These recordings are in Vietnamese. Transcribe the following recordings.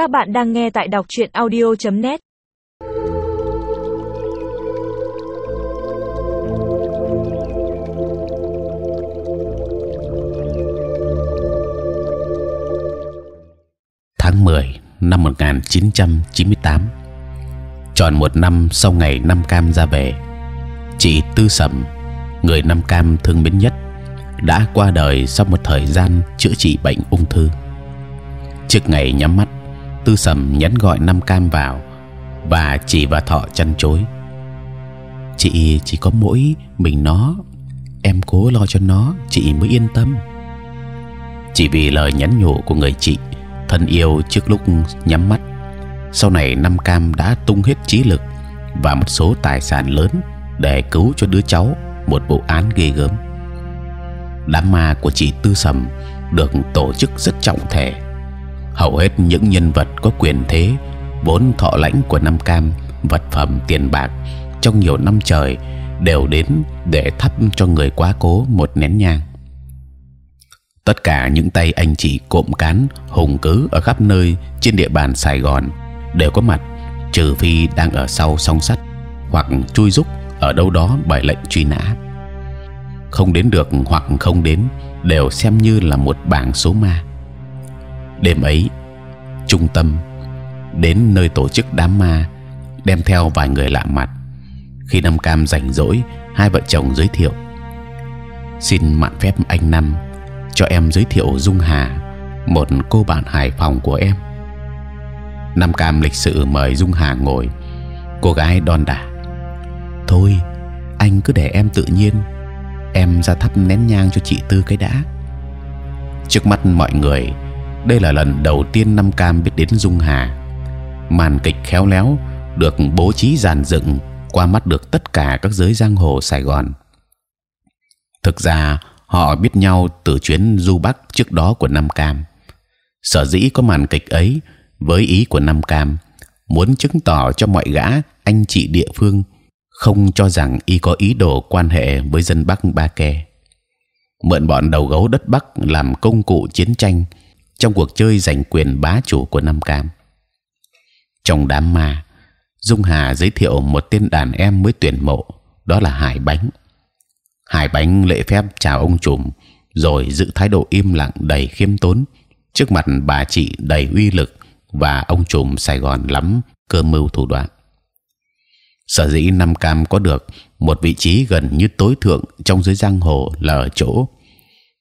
Các bạn đang nghe tại đọc truyện audio.net. Tháng 10 năm 1998 tròn một năm sau ngày Nam Cam ra về, chị Tư Sầm, người Nam Cam thương mến nhất, đã qua đời sau một thời gian chữa trị bệnh ung thư. Trước ngày nhắm mắt, Tư Sầm nhấn gọi Nam Cam vào và chỉ và Thọ chăn chối. Chị chỉ có mỗi mình nó, em cố lo cho nó, chị mới yên tâm. Chỉ vì lời nhắn nhủ của người chị thân yêu trước lúc nhắm mắt, sau này Nam Cam đã tung hết trí lực và một số tài sản lớn để cứu cho đứa cháu một vụ án ghê gớm. Đám ma của chị Tư Sầm được tổ chức rất trọng thể. Hầu hết những nhân vật có quyền thế, vốn thọ lãnh của Nam Cam, vật phẩm tiền bạc trong nhiều năm trời đều đến để thắp cho người quá cố một nén nhang. Tất cả những tay anh chị cộm cán hùng cứ ở khắp nơi trên địa bàn Sài Gòn đều có mặt, trừ phi đang ở sau song sắt hoặc chui rúc ở đâu đó bởi lệnh truy nã. Không đến được hoặc không đến đều xem như là một bảng số ma. Đêm ấy, trung tâm đến nơi tổ chức đám ma đem theo vài người lạ mặt. Khi Nam Cam rảnh rỗi, hai vợ chồng giới thiệu. Xin mạn phép anh Năm cho em giới thiệu Dung Hà, một cô bạn Hải Phòng của em. Nam Cam lịch sự mời Dung Hà ngồi. Cô gái đon đả. Thôi, anh cứ để em tự nhiên. Em ra thắp nén nhang cho chị Tư cái đã. Trước mắt mọi người, đây là lần đầu tiên Nam Cam biết đến Dung Hà. Màn kịch khéo léo được bố trí dàn dựng qua mắt được tất cả các giới giang hồ Sài Gòn. Thực ra, họ biết nhau từ chuyến du bắc trước đó của Nam Cam. Sở dĩ có màn kịch ấy với ý của Nam Cam, muốn chứng tỏ cho mọi gã, anh chị địa phương không cho rằng y có ý đồ quan hệ với dân Bắc Ba Kè. mượn bọn đầu gấu đất Bắc làm công cụ chiến tranh trong cuộc chơi giành quyền bá chủ của Nam Cam. Trong đám ma, Dung Hà giới thiệu một tên đàn em mới tuyển mộ, đó là Hải Bánh. Hải Bánh lễ phép chào ông trùm, rồi giữ thái độ im lặng đầy khiêm tốn trước mặt bà chị đầy uy lực và ông trùm Sài Gòn lắm cơ mưu thủ đoạn. Sở dĩ Nam Cam có được một vị trí gần như tối thượng trong giới giang hồ là ở chỗ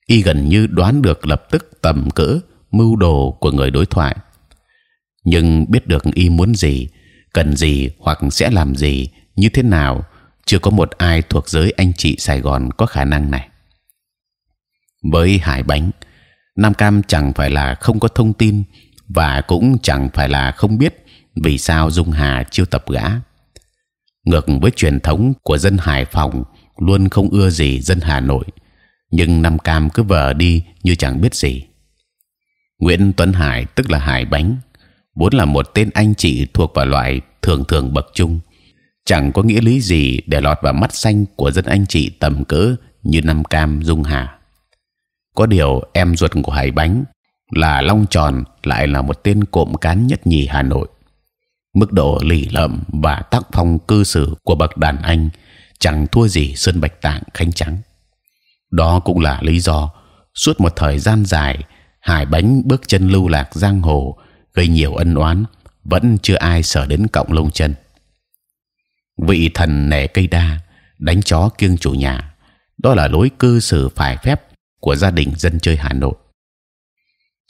y gần như đoán được lập tức tầm cỡ mưu đồ của người đối thoại, nhưng biết được y muốn gì, cần gì hoặc sẽ làm gì như thế nào chưa có một ai thuộc giới anh chị Sài Gòn có khả năng này. Với Hải Bánh, Nam Cam chẳng phải là không có thông tin và cũng chẳng phải là không biết vì sao Dung Hà chiêu tập gã. Ngược với truyền thống của dân Hải Phòng luôn không ưa gì dân Hà Nội, nhưng Nam Cam cứ vờ đi như chẳng biết gì. Nguyễn Tuấn Hải tức là Hải Bánh, vốn là một tên anh chị thuộc vào loại thường thường bậc trung, chẳng có nghĩa lý gì để lọt vào mắt xanh của dân anh chị tầm cỡ như Nam Cam Dung Hà. Có điều em ruột của Hải Bánh là Long Tròn lại là một tên cộm cán nhất nhì Hà Nội. Mức độ lì lợm và tác phong cư xử của bậc đàn anh chẳng thua gì Sơn Bạch Tạng Khánh Trắng. Đó cũng là lý do suốt một thời gian dài Hải Bánh bước chân lưu lạc giang hồ, gây nhiều ân oán, vẫn chưa ai sở đến cọng lông chân. Vị thần nể cây đa, đánh chó kiêng chủ nhà, đó là lối cư xử phải phép của gia đình dân chơi Hà Nội.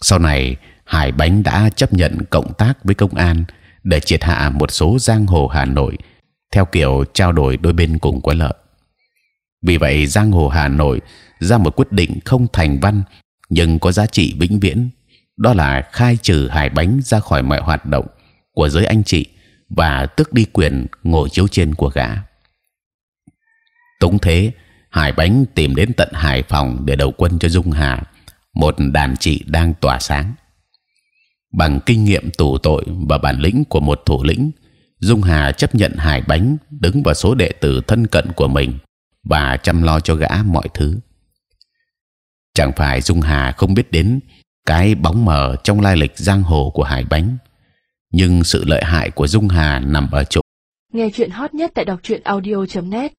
Sau này, Hải Bánh đã chấp nhận cộng tác với công an để triệt hạ một số giang hồ Hà Nội, theo kiểu trao đổi đôi bên cùng có lợi. Vì vậy, giang hồ Hà Nội ra một quyết định không thành văn nhưng có giá trị vĩnh viễn, đó là khai trừ Hải Bánh ra khỏi mọi hoạt động của giới anh chị và tước đi quyền ngồi chiếu trên của gã. Tống thế, Hải Bánh tìm đến tận Hải Phòng để đầu quân cho Dung Hà, một đàn chị đang tỏa sáng. Bằng kinh nghiệm tù tội và bản lĩnh của một thủ lĩnh, Dung Hà chấp nhận Hải Bánh đứng vào số đệ tử thân cận của mình và chăm lo cho gã mọi thứ. Chẳng phải Dung Hà không biết đến cái bóng mờ trong lai lịch giang hồ của Hải Bánh, nhưng sự lợi hại của dung hà nằm ở chỗ nghe chuyện hot nhất tại đọc truyện audio .net.